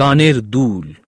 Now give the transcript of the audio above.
কানের দুল।